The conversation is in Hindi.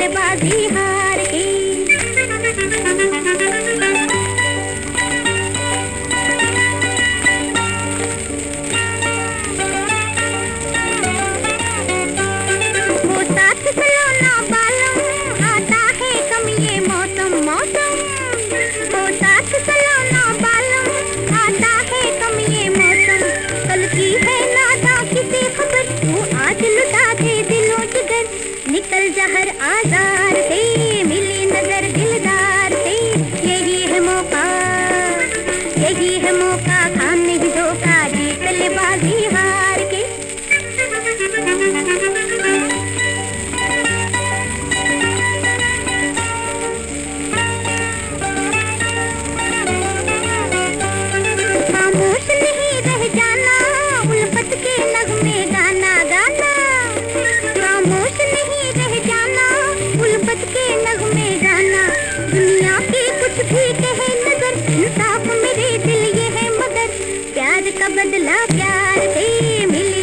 दिल हाँ का बदला प्यार से मिले।